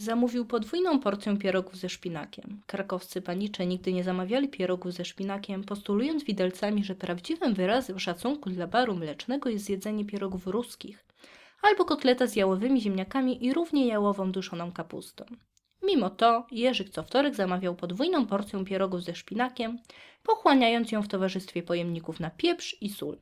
Zamówił podwójną porcję pierogów ze szpinakiem. Krakowscy panicze nigdy nie zamawiali pierogów ze szpinakiem, postulując widelcami, że prawdziwym wyrazem szacunku dla baru mlecznego jest jedzenie pierogów ruskich, albo kotleta z jałowymi ziemniakami i równie jałową duszoną kapustą. Mimo to Jerzyk co wtorek zamawiał podwójną porcję pierogów ze szpinakiem, pochłaniając ją w towarzystwie pojemników na pieprz i sól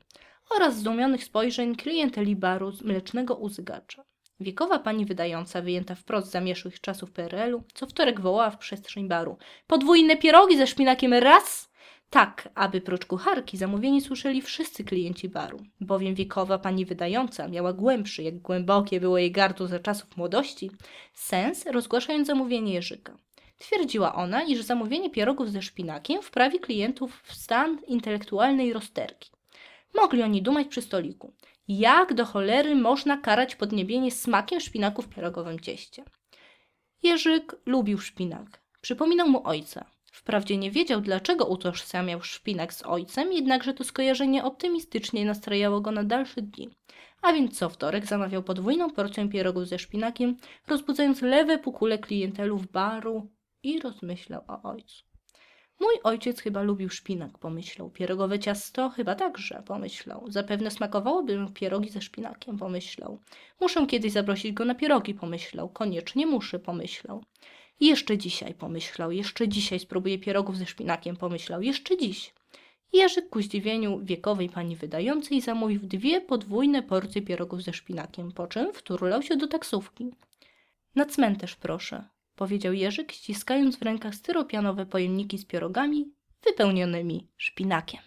oraz zdumionych spojrzeń klienteli baru z mlecznego uzygacza. Wiekowa pani wydająca, wyjęta wprost z zamieszłych czasów PRL-u, co wtorek wołała w przestrzeń baru. Podwójne pierogi ze szpinakiem raz! Tak, aby prócz kucharki zamówienie słyszeli wszyscy klienci baru, bowiem wiekowa pani wydająca miała głębszy, jak głębokie było jej gardło za czasów młodości, sens rozgłaszając zamówienie Jerzyka. Twierdziła ona, iż zamówienie pierogów ze szpinakiem wprawi klientów w stan intelektualnej rozterki. Mogli oni dumać przy stoliku. Jak do cholery można karać podniebienie smakiem szpinaku w pierogowym cieście? Jerzyk lubił szpinak. Przypominał mu ojca. Wprawdzie nie wiedział, dlaczego utożsamiał szpinak z ojcem, jednakże to skojarzenie optymistycznie nastrajało go na dalsze dni. A więc co wtorek zamawiał podwójną porcję pierogów ze szpinakiem, rozbudzając lewe pukule klientelów baru i rozmyślał o ojcu. Mój ojciec chyba lubił szpinak, pomyślał. Pierogowe ciasto chyba także, pomyślał. Zapewne smakowałoby mu pierogi ze szpinakiem, pomyślał. Muszę kiedyś zaprosić go na pierogi, pomyślał. Koniecznie muszę, pomyślał. I jeszcze dzisiaj, pomyślał. Jeszcze dzisiaj spróbuję pierogów ze szpinakiem, pomyślał. Jeszcze dziś. Jerzyk ku zdziwieniu wiekowej pani wydającej zamówił dwie podwójne porcje pierogów ze szpinakiem, po czym wturlał się do taksówki. Na cmentarz proszę, powiedział Jerzyk, ściskając w rękach styropianowe pojemniki z pierogami wypełnionymi szpinakiem.